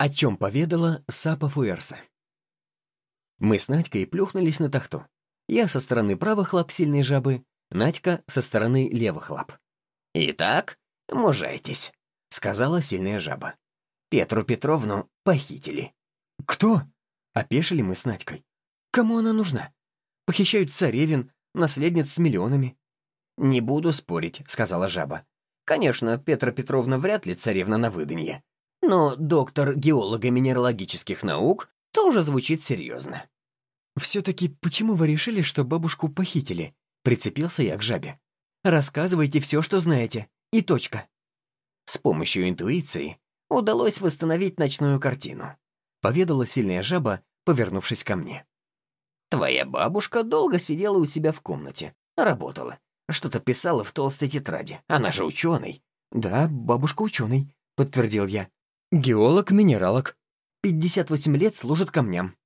О чем поведала Сапа Фуэрса. Мы с Надькой плюхнулись на тахту. Я со стороны правых лап сильной жабы, Надька со стороны левых лап. «Итак, мужайтесь», — сказала сильная жаба. «Петру Петровну похитили». «Кто?» — опешили мы с Надькой. «Кому она нужна? Похищают царевин, наследниц с миллионами». «Не буду спорить», — сказала жаба. «Конечно, Петра Петровна вряд ли царевна на выданье. Но доктор геолого-минералогических наук тоже звучит серьезно». «Все-таки почему вы решили, что бабушку похитили?» — прицепился я к жабе. «Рассказывайте все, что знаете. И точка». С помощью интуиции удалось восстановить ночную картину. Поведала сильная жаба, повернувшись ко мне. Твоя бабушка долго сидела у себя в комнате, работала. Что-то писала в толстой тетради. Она же ученый. Да, бабушка ученый, подтвердил я. Геолог-минералог. 58 лет служит камням.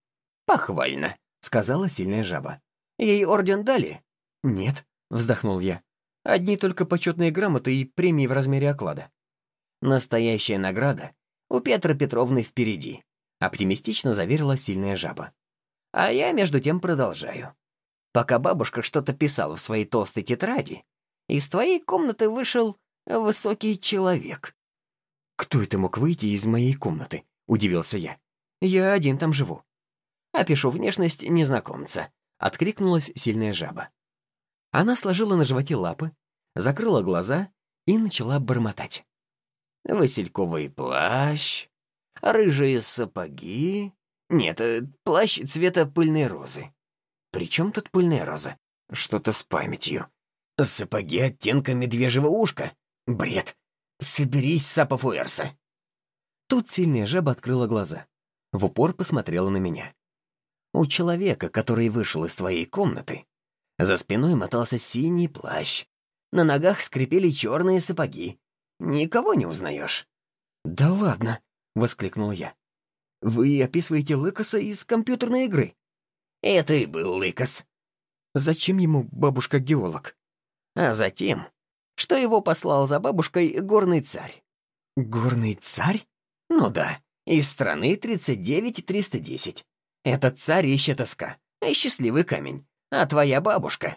Похвально, сказала сильная жаба. Ей орден дали? Нет, вздохнул я. Одни только почетные грамоты и премии в размере оклада. Настоящая награда у Петра Петровны впереди, оптимистично заверила сильная жаба. А я, между тем, продолжаю. Пока бабушка что-то писала в своей толстой тетради, из твоей комнаты вышел высокий человек. «Кто это мог выйти из моей комнаты?» — удивился я. «Я один там живу». «Опишу внешность незнакомца», — откликнулась сильная жаба. Она сложила на животе лапы, закрыла глаза и начала бормотать. «Васильковый плащ, рыжие сапоги. Нет, э, плащ цвета пыльной розы. При чем тут пыльная роза? Что-то с памятью. Сапоги оттенка медвежьего ушка. Бред. Соберись, Сапа Фуэрса. Тут сильная жаба открыла глаза. В упор посмотрела на меня. У человека, который вышел из твоей комнаты, за спиной мотался синий плащ. На ногах скрипели черные сапоги. Никого не узнаешь. «Да ладно!» — воскликнул я. «Вы описываете Лыкоса из компьютерной игры?» «Это и был Лыкос». «Зачем ему бабушка-геолог?» «А затем, что его послал за бабушкой горный царь». «Горный царь?» «Ну да, из страны 39310. Этот царь ищет тоска, счастливый камень, а твоя бабушка».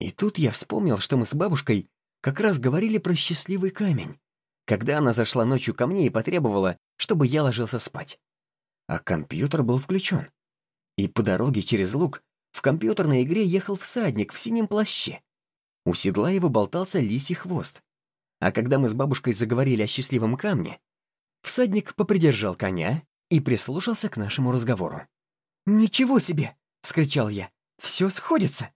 И тут я вспомнил, что мы с бабушкой как раз говорили про счастливый камень, когда она зашла ночью ко мне и потребовала, чтобы я ложился спать. А компьютер был включен. И по дороге через луг в компьютерной игре ехал всадник в синем плаще. У седла его болтался лисий хвост. А когда мы с бабушкой заговорили о счастливом камне, всадник попридержал коня и прислушался к нашему разговору. «Ничего себе!» — вскричал я. «Все сходится!»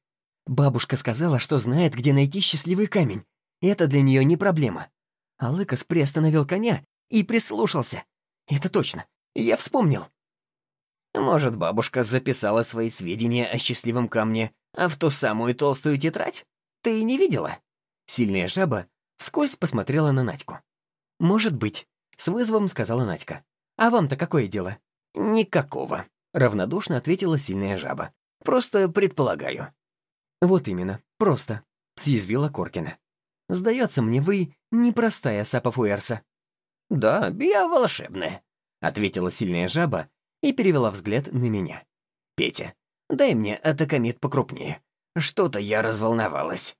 Бабушка сказала, что знает, где найти счастливый камень, это для нее не проблема. А Лыкос приостановил коня и прислушался. Это точно. Я вспомнил. Может, бабушка записала свои сведения о счастливом камне а в ту самую толстую тетрадь? Ты не видела? Сильная жаба вскользь посмотрела на Надьку. «Может быть», — с вызовом сказала Надька. «А вам-то какое дело?» «Никакого», — равнодушно ответила сильная жаба. «Просто предполагаю». «Вот именно, просто», — съязвила Коркина. Сдается мне, вы непростая Сапа Фуэрса». «Да, я волшебная», — ответила сильная жаба и перевела взгляд на меня. «Петя, дай мне атакамид покрупнее. Что-то я разволновалась.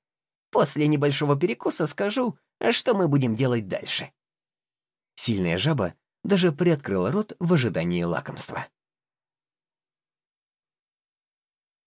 После небольшого перекуса скажу, что мы будем делать дальше». Сильная жаба даже приоткрыла рот в ожидании лакомства.